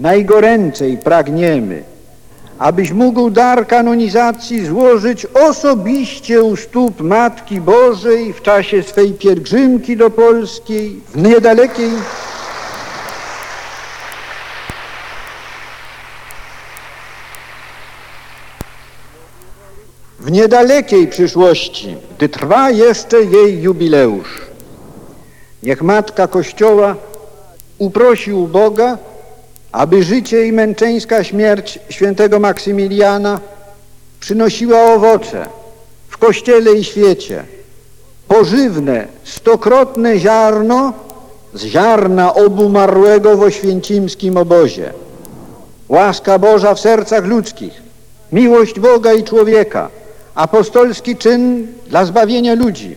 najgoręcej pragniemy, abyś mógł dar kanonizacji złożyć osobiście u stóp Matki Bożej w czasie swej pielgrzymki do Polski w niedalekiej w niedalekiej przyszłości, gdy trwa jeszcze jej jubileusz. Niech Matka Kościoła uprosi u Boga, aby życie i męczeńska śmierć świętego Maksymiliana przynosiła owoce w Kościele i świecie, pożywne, stokrotne ziarno z ziarna obumarłego w oświęcimskim obozie. Łaska Boża w sercach ludzkich, miłość Boga i człowieka, apostolski czyn dla zbawienia ludzi,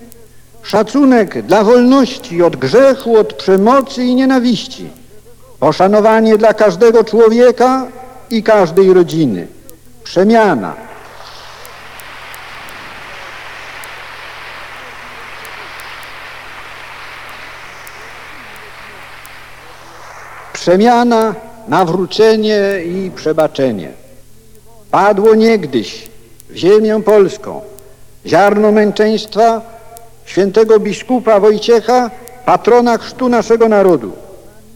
szacunek dla wolności od grzechu, od przemocy i nienawiści, poszanowanie dla każdego człowieka i każdej rodziny, przemiana. Przemiana, nawrócenie i przebaczenie. Padło niegdyś w ziemię polską ziarno męczeństwa świętego biskupa Wojciecha, patrona chrztu naszego narodu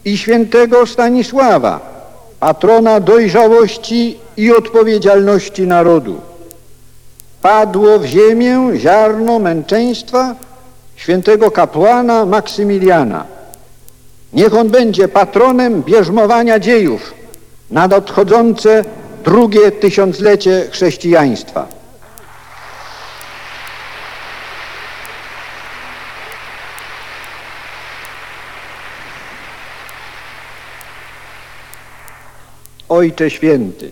i świętego Stanisława, patrona dojrzałości i odpowiedzialności narodu. Padło w ziemię ziarno męczeństwa świętego kapłana Maksymiliana. Niech on będzie patronem bierzmowania dziejów na nadchodzące drugie tysiąclecie chrześcijaństwa. Ojcze Święty,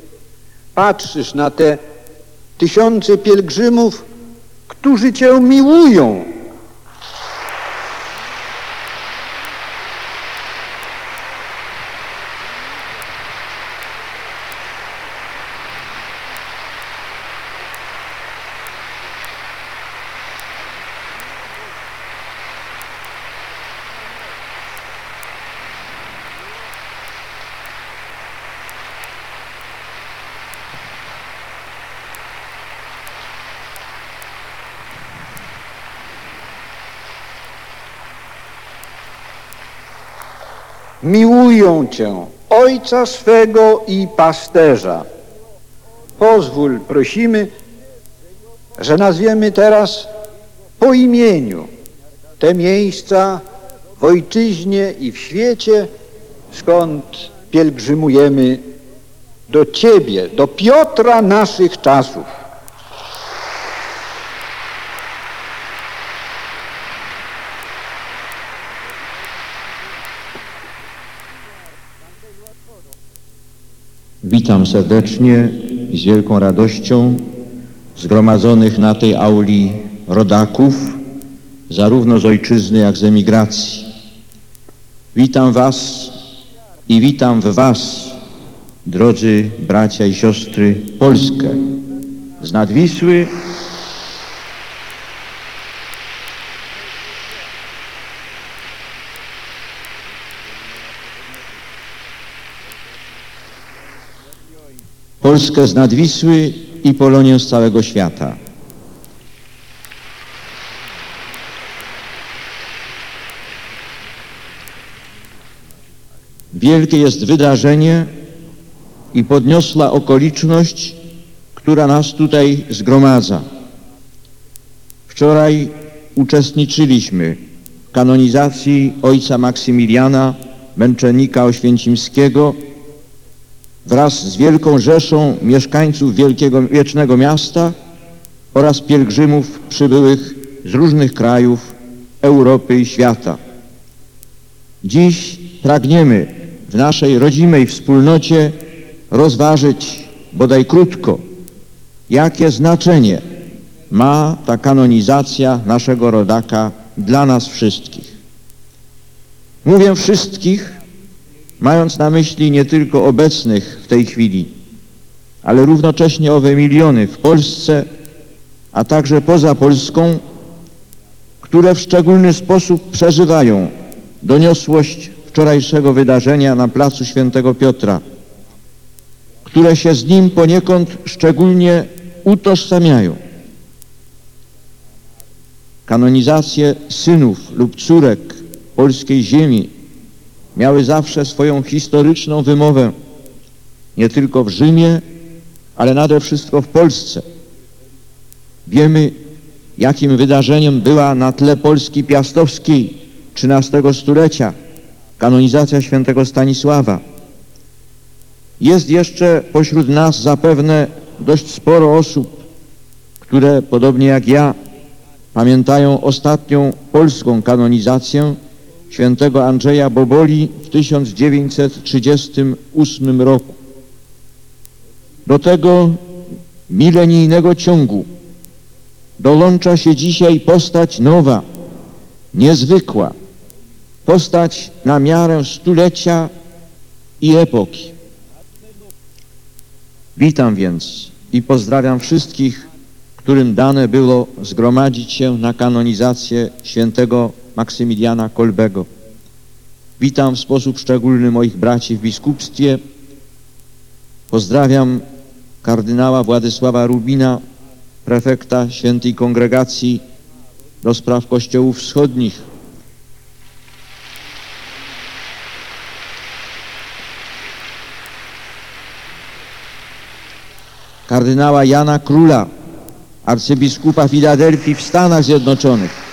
patrzysz na te tysiące pielgrzymów, którzy Cię miłują. Miłują Cię, Ojca swego i pasterza. Pozwól, prosimy, że nazwiemy teraz po imieniu te miejsca w ojczyźnie i w świecie, skąd pielgrzymujemy do Ciebie, do Piotra naszych czasów. Witam serdecznie i z wielką radością zgromadzonych na tej auli rodaków, zarówno z ojczyzny, jak z emigracji. Witam Was i witam w Was, drodzy bracia i siostry, Polskę z Nadwisły Polskę z Nadwisły i Polonię z całego świata. Wielkie jest wydarzenie i podniosła okoliczność, która nas tutaj zgromadza. Wczoraj uczestniczyliśmy w kanonizacji ojca Maksymiliana, męczennika oświęcimskiego, wraz z wielką rzeszą mieszkańców wielkiego wiecznego miasta oraz pielgrzymów przybyłych z różnych krajów Europy i świata. Dziś pragniemy w naszej rodzimej wspólnocie rozważyć bodaj krótko, jakie znaczenie ma ta kanonizacja naszego rodaka dla nas wszystkich. Mówię wszystkich, mając na myśli nie tylko obecnych w tej chwili, ale równocześnie owe miliony w Polsce, a także poza Polską, które w szczególny sposób przeżywają doniosłość wczorajszego wydarzenia na placu Świętego Piotra które się z nim poniekąd szczególnie utożsamiają. Kanonizacje synów lub córek polskiej ziemi miały zawsze swoją historyczną wymowę nie tylko w Rzymie, ale nade wszystko w Polsce. Wiemy, jakim wydarzeniem była na tle Polski Piastowskiej XIII stulecia kanonizacja świętego Stanisława. Jest jeszcze pośród nas zapewne dość sporo osób, które, podobnie jak ja, pamiętają ostatnią polską kanonizację świętego Andrzeja Boboli w 1938 roku. Do tego milenijnego ciągu dołącza się dzisiaj postać nowa, niezwykła, postać na miarę stulecia i epoki. Witam więc i pozdrawiam wszystkich, którym dane było zgromadzić się na kanonizację świętego Maksymiliana Kolbego. Witam w sposób szczególny moich braci w biskupstwie. Pozdrawiam kardynała Władysława Rubina, prefekta Świętej Kongregacji do spraw Kościołów Wschodnich. Kardynała Jana Króla, arcybiskupa Filadelfii w Stanach Zjednoczonych.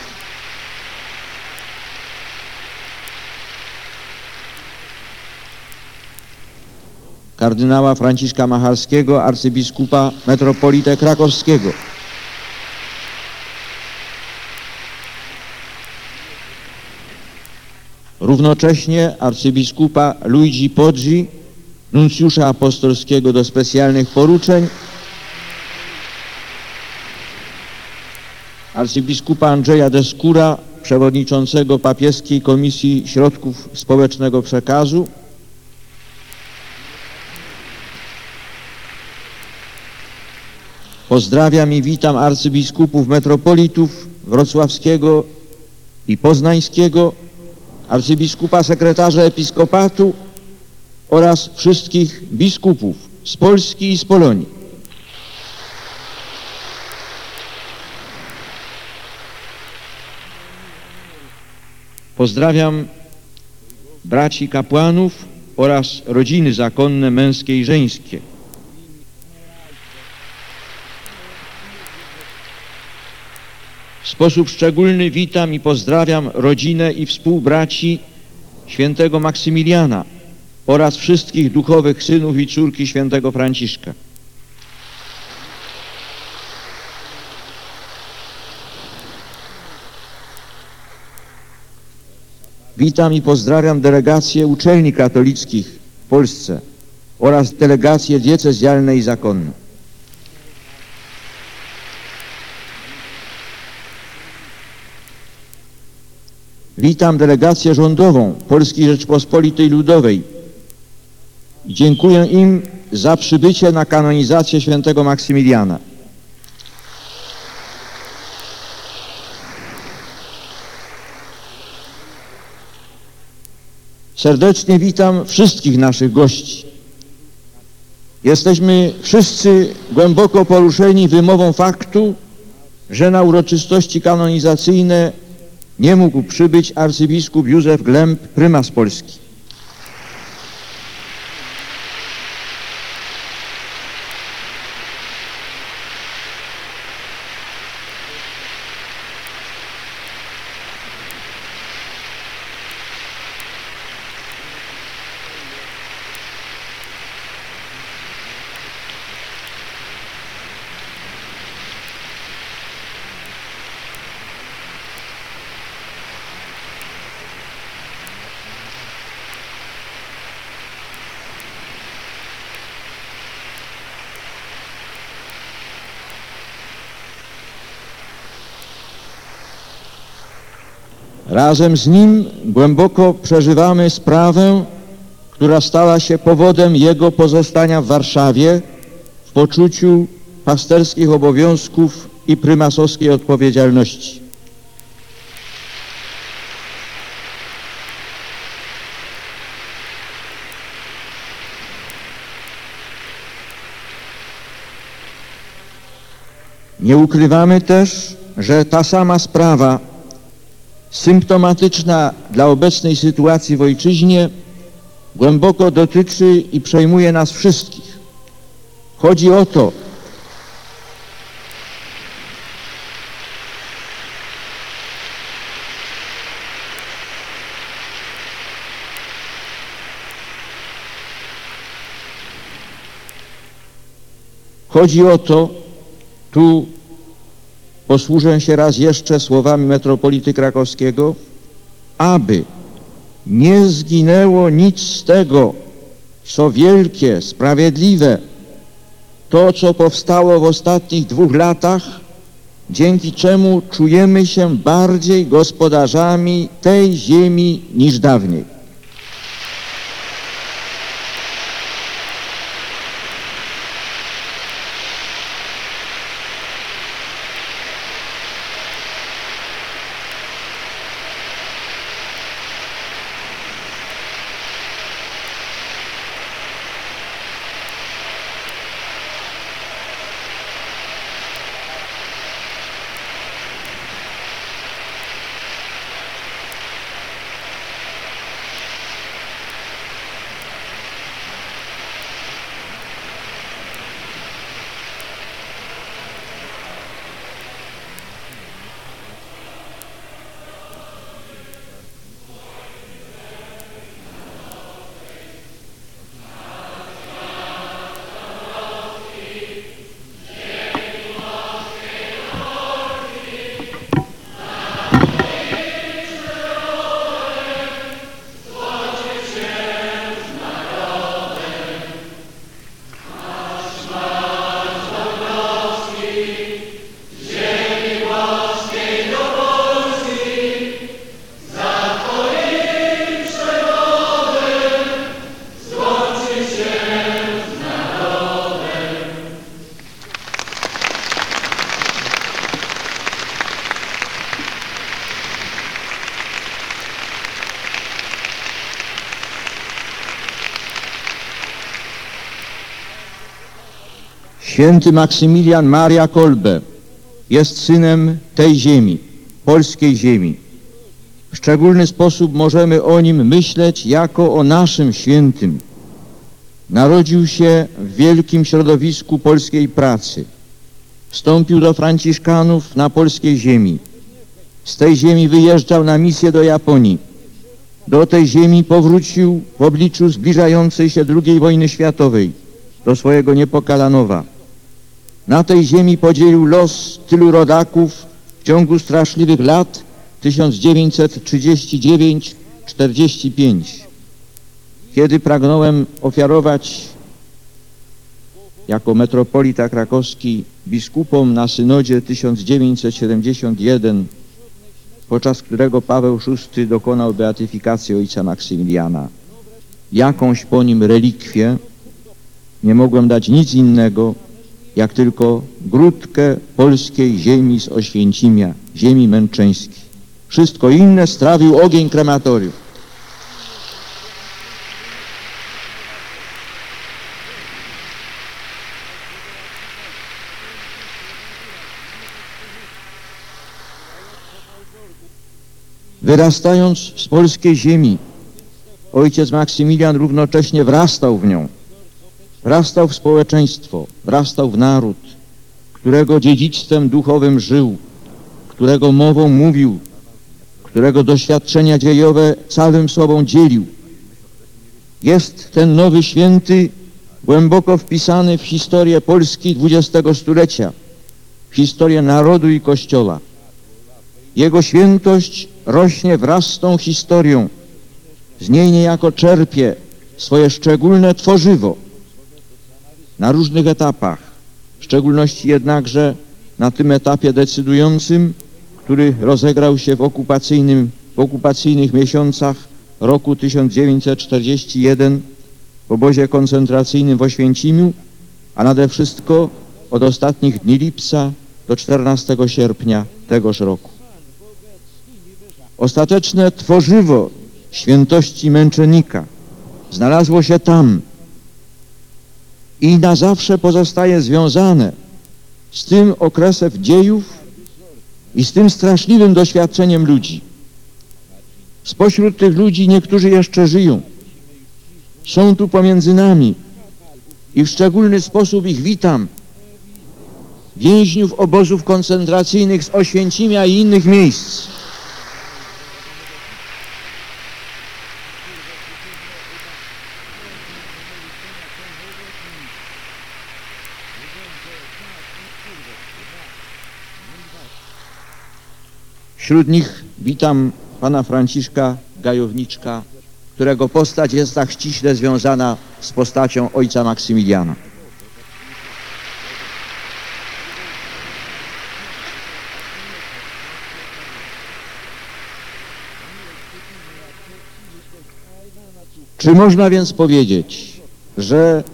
Kardynała Franciszka Machalskiego, arcybiskupa metropolitę krakowskiego. Równocześnie arcybiskupa Luigi Poggi, nuncjusza apostolskiego do specjalnych poruczeń, arcybiskupa Andrzeja Deskura, przewodniczącego papieskiej Komisji Środków Społecznego Przekazu, Pozdrawiam i witam arcybiskupów metropolitów wrocławskiego i poznańskiego, arcybiskupa sekretarza episkopatu oraz wszystkich biskupów z Polski i z Polonii. Pozdrawiam braci kapłanów oraz rodziny zakonne męskie i żeńskie. W sposób szczególny witam i pozdrawiam rodzinę i współbraci świętego Maksymiliana oraz wszystkich duchowych synów i córki świętego Franciszka. Witam i pozdrawiam delegację uczelni katolickich w Polsce oraz delegacje diecezjalne i zakonne. Witam delegację rządową Polskiej Rzeczpospolitej Ludowej. Dziękuję im za przybycie na kanonizację świętego Maksymiliana. Serdecznie witam wszystkich naszych gości. Jesteśmy wszyscy głęboko poruszeni wymową faktu, że na uroczystości kanonizacyjne nie mógł przybyć arcybiskup Józef Glemp, prymas Polski. Razem z nim głęboko przeżywamy sprawę, która stała się powodem jego pozostania w Warszawie w poczuciu pasterskich obowiązków i prymasowskiej odpowiedzialności. Nie ukrywamy też, że ta sama sprawa symptomatyczna dla obecnej sytuacji w ojczyźnie, głęboko dotyczy i przejmuje nas wszystkich. Chodzi o to, Chodzi o to, tu posłużę się raz jeszcze słowami metropolity krakowskiego, aby nie zginęło nic z tego, co wielkie, sprawiedliwe, to, co powstało w ostatnich dwóch latach, dzięki czemu czujemy się bardziej gospodarzami tej ziemi niż dawniej. Święty Maksymilian Maria Kolbe jest synem tej ziemi, polskiej ziemi. W szczególny sposób możemy o nim myśleć jako o naszym świętym. Narodził się w wielkim środowisku polskiej pracy. Wstąpił do Franciszkanów na polskiej ziemi. Z tej ziemi wyjeżdżał na misję do Japonii. Do tej ziemi powrócił w obliczu zbliżającej się II wojny światowej do swojego Niepokalanowa. Na tej ziemi podzielił los tylu rodaków w ciągu straszliwych lat 1939-45. Kiedy pragnąłem ofiarować jako metropolita krakowski biskupom na synodzie 1971, podczas którego Paweł VI dokonał beatyfikacji ojca Maksymiliana, jakąś po nim relikwię, nie mogłem dać nic innego, jak tylko grudkę polskiej ziemi z Oświęcimia, ziemi męczeńskiej. Wszystko inne strawił ogień krematorium. Wyrastając z polskiej ziemi, ojciec Maksymilian równocześnie wrastał w nią. Wrastał w społeczeństwo, wrastał w naród, którego dziedzictwem duchowym żył, którego mową mówił, którego doświadczenia dziejowe całym sobą dzielił. Jest ten nowy święty głęboko wpisany w historię Polski XX stulecia, w historię narodu i Kościoła. Jego świętość rośnie wraz z tą historią. Z niej niejako czerpie swoje szczególne tworzywo na różnych etapach, w szczególności jednakże na tym etapie decydującym, który rozegrał się w, okupacyjnym, w okupacyjnych miesiącach roku 1941 w obozie koncentracyjnym w Oświęcimiu, a nade wszystko od ostatnich dni lipca do 14 sierpnia tegoż roku. Ostateczne tworzywo świętości męczennika znalazło się tam, i na zawsze pozostaje związane z tym okresem dziejów i z tym straszliwym doświadczeniem ludzi. Spośród tych ludzi niektórzy jeszcze żyją. Są tu pomiędzy nami i w szczególny sposób ich witam. Więźniów obozów koncentracyjnych z Oświęcimia i innych miejsc. Wśród nich witam pana Franciszka Gajowniczka, którego postać jest tak ściśle związana z postacią ojca Maksymiliana. Czy można więc powiedzieć, że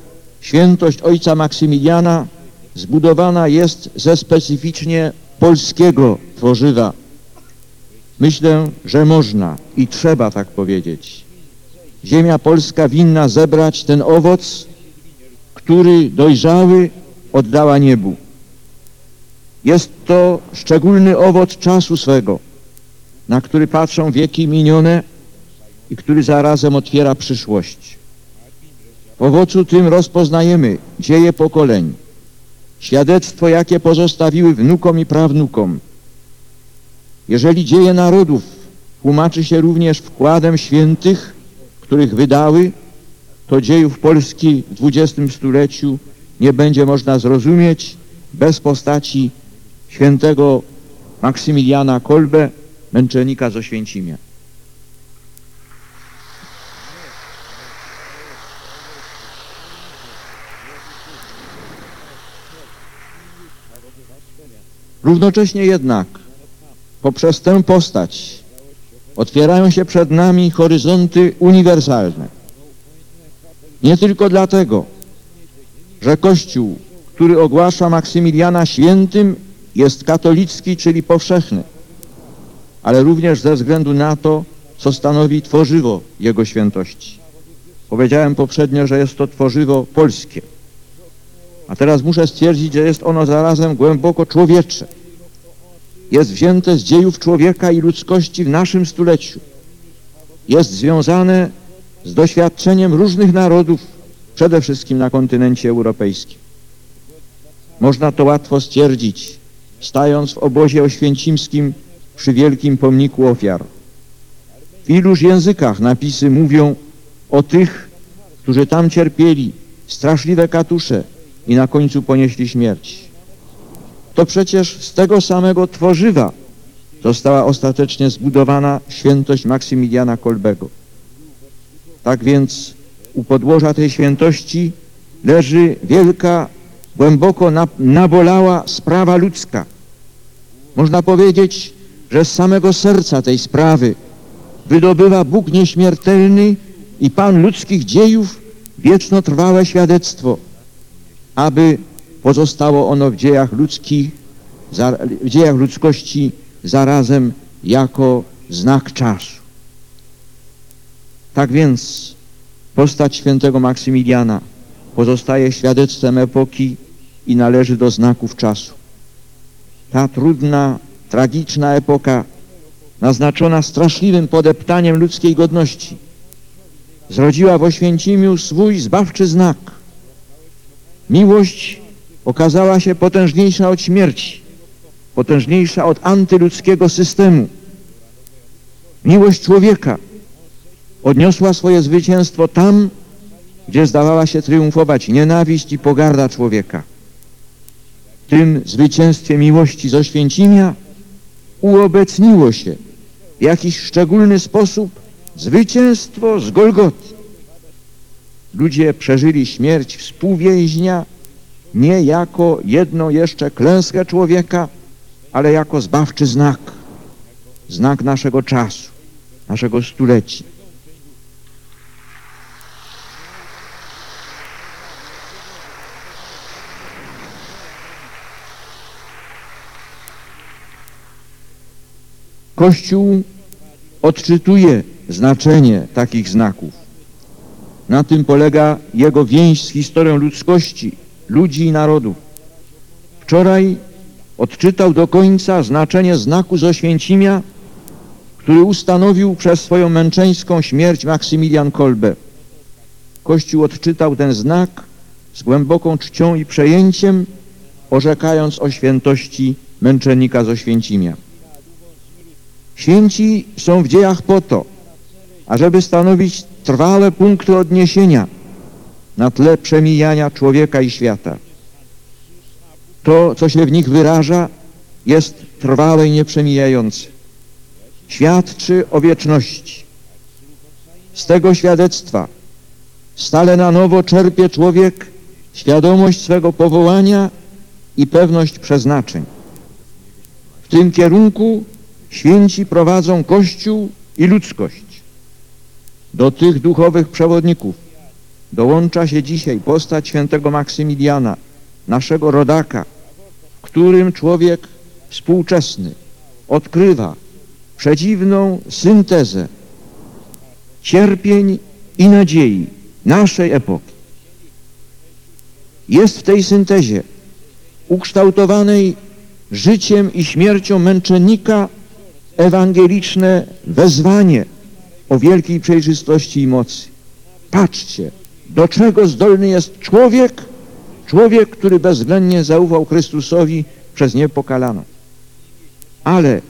świętość ojca Maksymiliana zbudowana jest ze specyficznie polskiego tworzywa Myślę, że można i trzeba tak powiedzieć. Ziemia polska winna zebrać ten owoc, który dojrzały oddała niebu. Jest to szczególny owoc czasu swego, na który patrzą wieki minione i który zarazem otwiera przyszłość. W owocu tym rozpoznajemy dzieje pokoleń, świadectwo, jakie pozostawiły wnukom i prawnukom, jeżeli dzieje narodów tłumaczy się również wkładem świętych, których wydały, to dziejów Polski w XX stuleciu nie będzie można zrozumieć bez postaci świętego Maksymiliana Kolbe, męczennika z Oświęcimia. Równocześnie jednak poprzez tę postać otwierają się przed nami horyzonty uniwersalne. Nie tylko dlatego, że Kościół, który ogłasza Maksymiliana świętym, jest katolicki, czyli powszechny, ale również ze względu na to, co stanowi tworzywo Jego świętości. Powiedziałem poprzednio, że jest to tworzywo polskie, a teraz muszę stwierdzić, że jest ono zarazem głęboko człowiecze jest wzięte z dziejów człowieka i ludzkości w naszym stuleciu. Jest związane z doświadczeniem różnych narodów, przede wszystkim na kontynencie europejskim. Można to łatwo stwierdzić, stając w obozie oświęcimskim przy wielkim pomniku ofiar. W iluż językach napisy mówią o tych, którzy tam cierpieli straszliwe katusze i na końcu ponieśli śmierć to przecież z tego samego tworzywa została ostatecznie zbudowana świętość Maksymiliana Kolbego. Tak więc u podłoża tej świętości leży wielka, głęboko nabolała sprawa ludzka. Można powiedzieć, że z samego serca tej sprawy wydobywa Bóg nieśmiertelny i Pan ludzkich dziejów wieczno trwałe świadectwo, aby Pozostało ono w dziejach ludzkich, w dziejach ludzkości zarazem jako znak czasu. Tak więc postać świętego Maksymiliana pozostaje świadectwem epoki i należy do znaków czasu. Ta trudna, tragiczna epoka, naznaczona straszliwym podeptaniem ludzkiej godności, zrodziła w Oświęcimiu swój zbawczy znak. Miłość okazała się potężniejsza od śmierci, potężniejsza od antyludzkiego systemu. Miłość człowieka odniosła swoje zwycięstwo tam, gdzie zdawała się triumfować nienawiść i pogarda człowieka. W tym zwycięstwie miłości z Oświęcimia uobecniło się w jakiś szczególny sposób zwycięstwo z Golgoty. Ludzie przeżyli śmierć współwięźnia, nie jako jedną jeszcze klęskę człowieka, ale jako zbawczy znak, znak naszego czasu, naszego stulecia. Kościół odczytuje znaczenie takich znaków. Na tym polega jego więź z historią ludzkości, ludzi i narodów, wczoraj odczytał do końca znaczenie znaku z Oświęcimia, który ustanowił przez swoją męczeńską śmierć Maksymilian Kolbe. Kościół odczytał ten znak z głęboką czcią i przejęciem, orzekając o świętości męczennika z Oświęcimia. Święci są w dziejach po to, ażeby stanowić trwale punkty odniesienia na tle przemijania człowieka i świata. To, co się w nich wyraża, jest trwale i nieprzemijające. Świadczy o wieczności. Z tego świadectwa stale na nowo czerpie człowiek świadomość swego powołania i pewność przeznaczeń. W tym kierunku święci prowadzą Kościół i ludzkość. Do tych duchowych przewodników dołącza się dzisiaj postać świętego Maksymiliana, naszego rodaka, w którym człowiek współczesny odkrywa przedziwną syntezę cierpień i nadziei naszej epoki. Jest w tej syntezie ukształtowanej życiem i śmiercią męczennika ewangeliczne wezwanie o wielkiej przejrzystości i mocy. Patrzcie, do czego zdolny jest człowiek, człowiek, który bezwzględnie zaufał Chrystusowi przez niepokalaną. Ale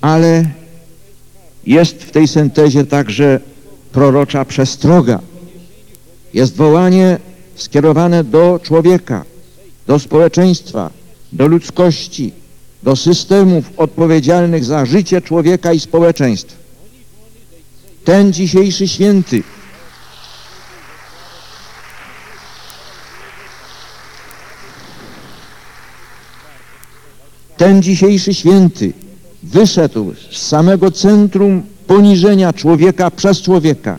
ale jest w tej syntezie także prorocza przestroga. Jest wołanie skierowane do człowieka, do społeczeństwa, do ludzkości, do systemów odpowiedzialnych za życie człowieka i społeczeństwa. Ten dzisiejszy święty ten dzisiejszy święty wyszedł z samego centrum poniżenia człowieka przez człowieka,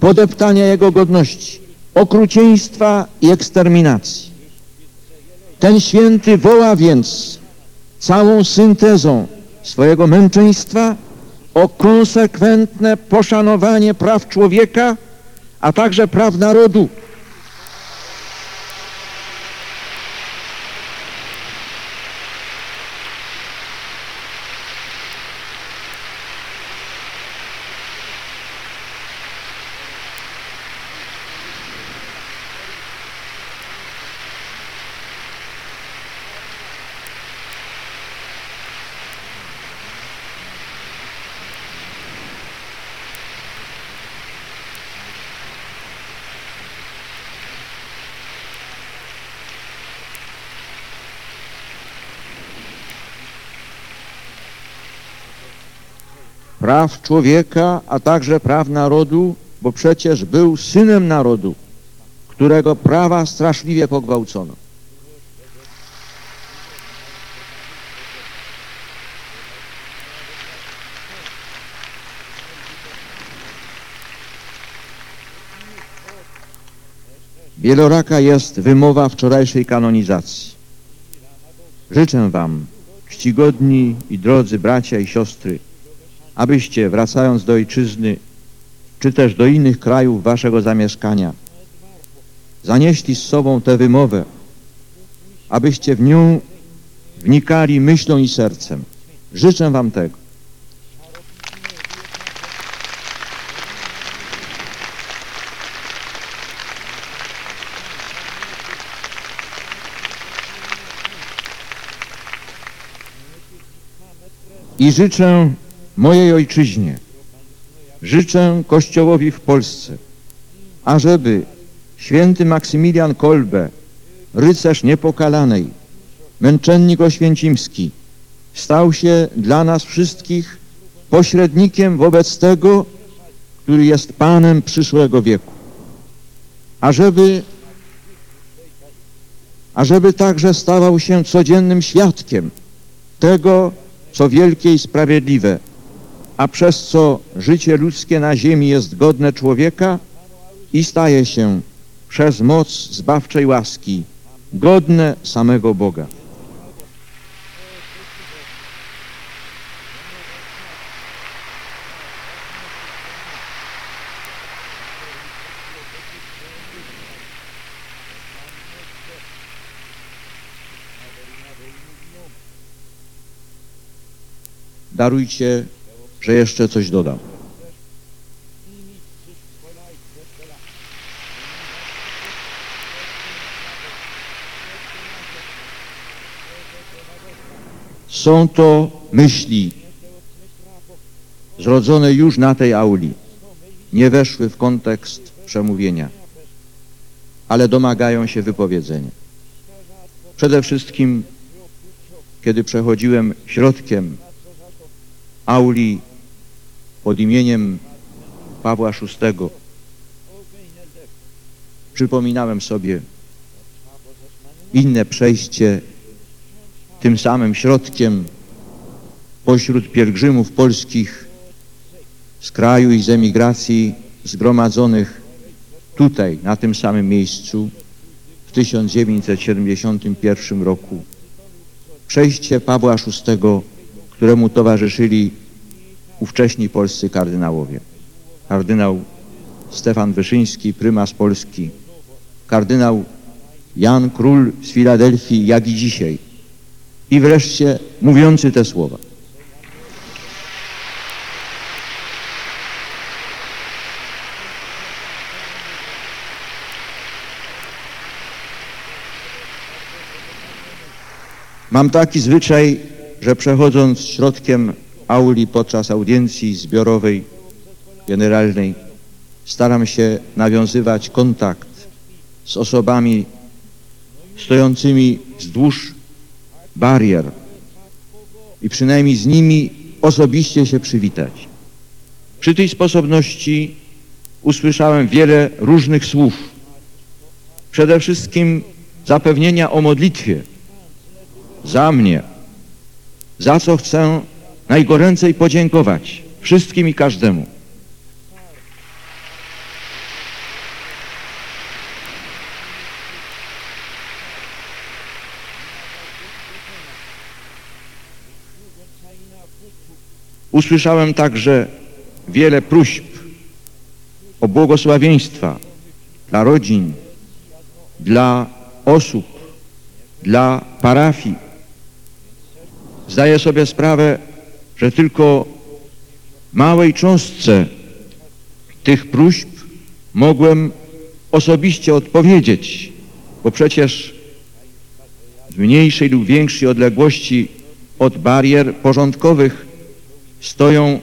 podeptania jego godności, okrucieństwa i eksterminacji. Ten święty woła więc całą syntezą swojego męczeństwa o konsekwentne poszanowanie praw człowieka, a także praw narodu. Praw człowieka, a także praw narodu, bo przecież był synem narodu, którego prawa straszliwie pogwałcono. Wieloraka jest wymowa wczorajszej kanonizacji. Życzę Wam, czcigodni i drodzy bracia i siostry, abyście wracając do ojczyzny, czy też do innych krajów waszego zamieszkania, zanieśli z sobą tę wymowę, abyście w nią wnikali myślą i sercem. Życzę wam tego. I życzę mojej ojczyźnie. Życzę Kościołowi w Polsce, ażeby święty Maksymilian Kolbe, rycerz niepokalanej, męczennik oświęcimski, stał się dla nas wszystkich pośrednikiem wobec tego, który jest Panem przyszłego wieku. Ażeby, ażeby także stawał się codziennym świadkiem tego, co wielkie i sprawiedliwe, a przez co życie ludzkie na ziemi jest godne człowieka i staje się przez moc zbawczej łaski godne samego Boga. Darujcie że jeszcze coś dodam. Są to myśli zrodzone już na tej auli. Nie weszły w kontekst przemówienia, ale domagają się wypowiedzenia. Przede wszystkim, kiedy przechodziłem środkiem auli pod imieniem Pawła VI, przypominałem sobie inne przejście tym samym środkiem pośród pielgrzymów polskich z kraju i z emigracji zgromadzonych tutaj, na tym samym miejscu w 1971 roku. Przejście Pawła VI, któremu towarzyszyli ówcześni polscy kardynałowie. Kardynał Stefan Wyszyński, prymas Polski, kardynał Jan Król z Filadelfii, jak i dzisiaj. I wreszcie mówiący te słowa. Mam taki zwyczaj, że przechodząc środkiem auli podczas audiencji zbiorowej, generalnej, staram się nawiązywać kontakt z osobami stojącymi wzdłuż barier i przynajmniej z nimi osobiście się przywitać. Przy tej sposobności usłyszałem wiele różnych słów. Przede wszystkim zapewnienia o modlitwie za mnie, za co chcę najgoręcej podziękować wszystkim i każdemu. Usłyszałem także wiele próśb o błogosławieństwa dla rodzin, dla osób, dla parafii. Zdaję sobie sprawę, że tylko małej cząstce tych próśb mogłem osobiście odpowiedzieć, bo przecież w mniejszej lub większej odległości od barier porządkowych stoją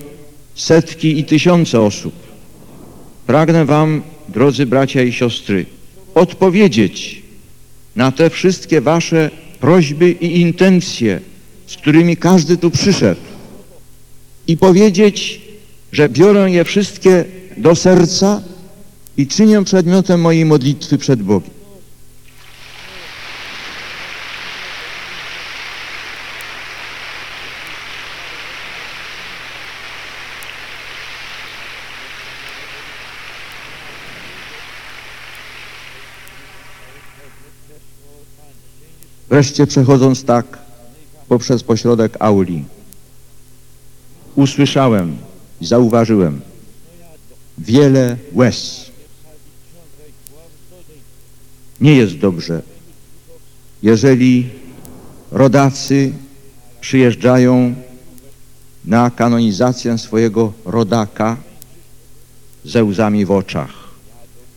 setki i tysiące osób. Pragnę Wam, drodzy bracia i siostry, odpowiedzieć na te wszystkie Wasze prośby i intencje, z którymi każdy tu przyszedł i powiedzieć, że biorę je wszystkie do serca i czynię przedmiotem mojej modlitwy przed Bogiem. Wreszcie przechodząc tak poprzez pośrodek auli, usłyszałem zauważyłem wiele łez. Nie jest dobrze, jeżeli rodacy przyjeżdżają na kanonizację swojego rodaka ze łzami w oczach,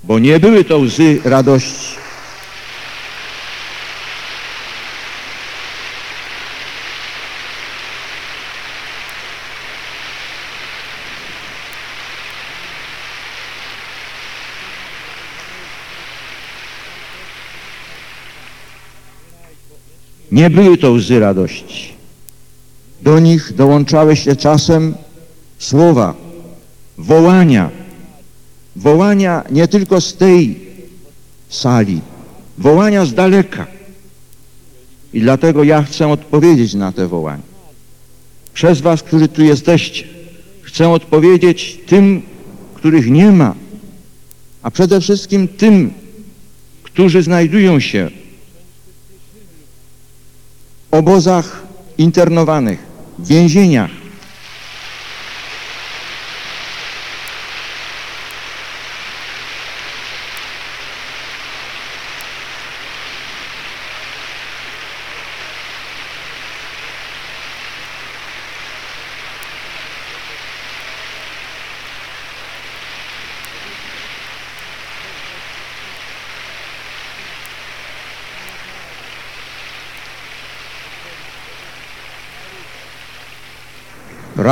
bo nie były to łzy radości, Nie były to łzy radości. Do nich dołączały się czasem słowa, wołania, wołania nie tylko z tej sali, wołania z daleka. I dlatego ja chcę odpowiedzieć na te wołania. Przez was, którzy tu jesteście, chcę odpowiedzieć tym, których nie ma, a przede wszystkim tym, którzy znajdują się obozach internowanych, więzieniach.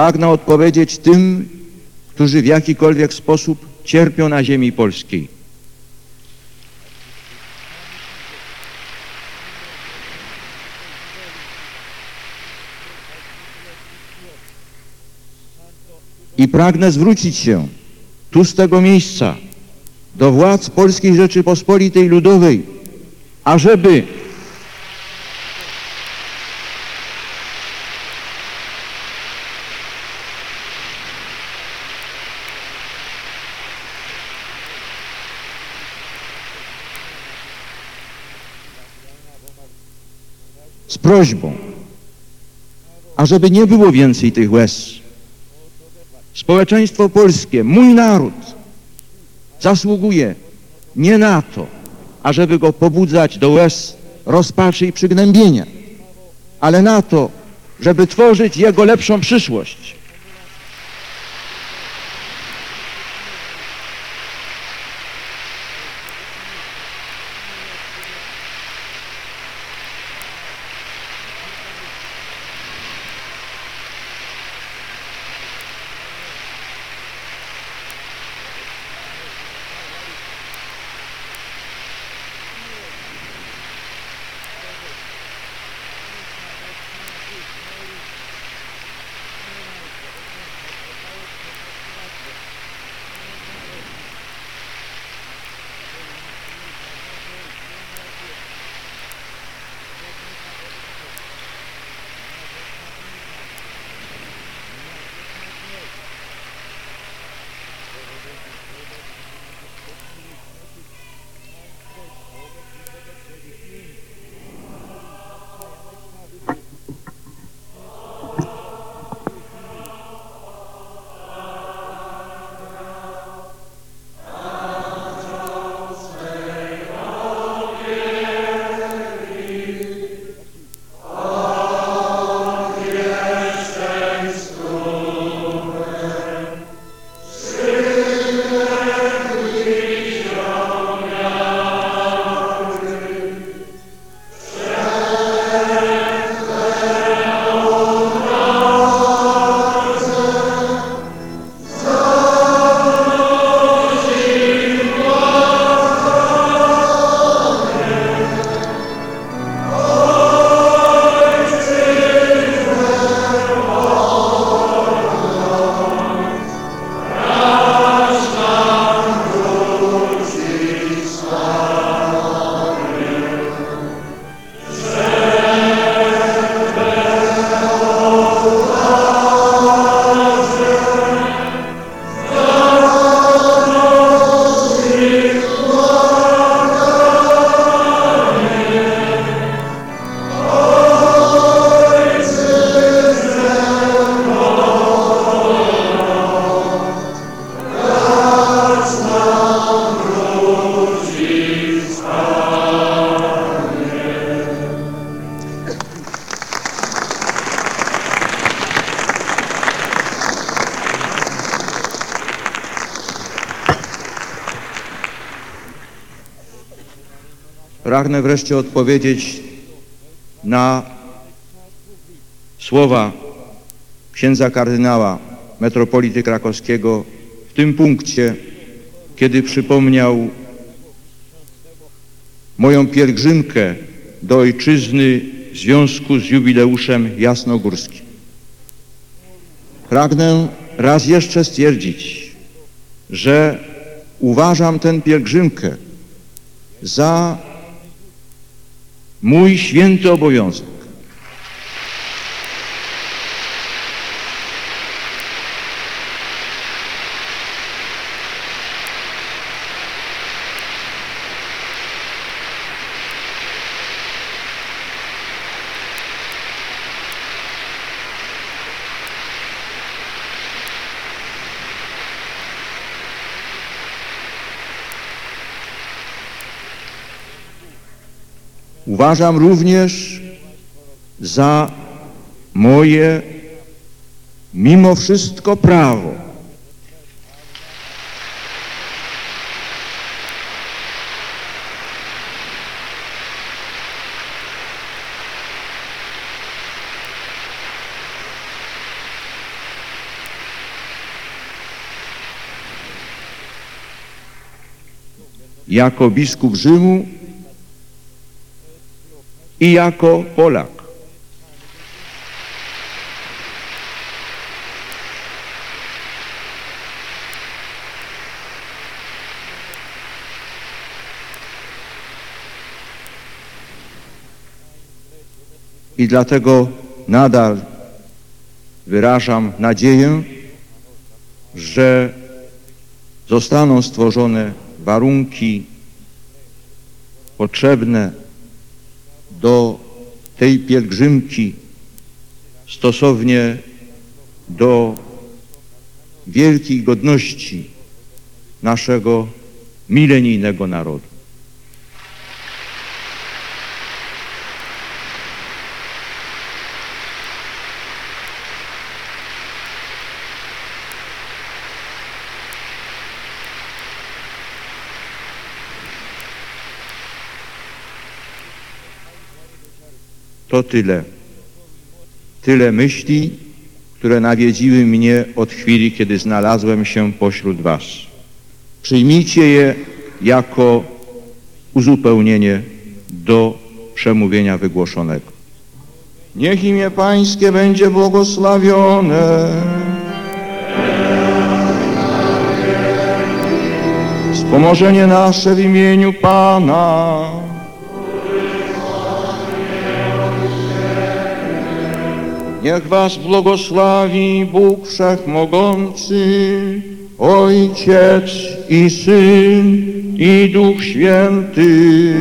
Pragnę odpowiedzieć tym, którzy w jakikolwiek sposób cierpią na ziemi polskiej. I pragnę zwrócić się tu z tego miejsca do władz Polskiej Rzeczypospolitej Ludowej, ażeby z prośbą, ażeby nie było więcej tych łez. Społeczeństwo polskie, mój naród zasługuje nie na to, ażeby go pobudzać do łez rozpaczy i przygnębienia, ale na to, żeby tworzyć jego lepszą przyszłość. Pragnę wreszcie odpowiedzieć na słowa księdza kardynała, metropolity krakowskiego w tym punkcie, kiedy przypomniał moją pielgrzymkę do ojczyzny w związku z jubileuszem jasnogórskim. Pragnę raz jeszcze stwierdzić, że uważam tę pielgrzymkę za mój święty obowiązek. Uważam również za moje mimo wszystko prawo. Jako biskup Rzymu i jako Polak. I dlatego nadal wyrażam nadzieję, że zostaną stworzone warunki potrzebne do tej pielgrzymki stosownie do wielkiej godności naszego milenijnego narodu. To tyle. Tyle myśli, które nawiedziły mnie od chwili, kiedy znalazłem się pośród Was. Przyjmijcie je jako uzupełnienie do przemówienia wygłoszonego. Niech imię Pańskie będzie błogosławione. Wspomożenie nasze w imieniu Pana. Niech was błogosławi Bóg Wszechmogący, Ojciec i Syn i Duch Święty.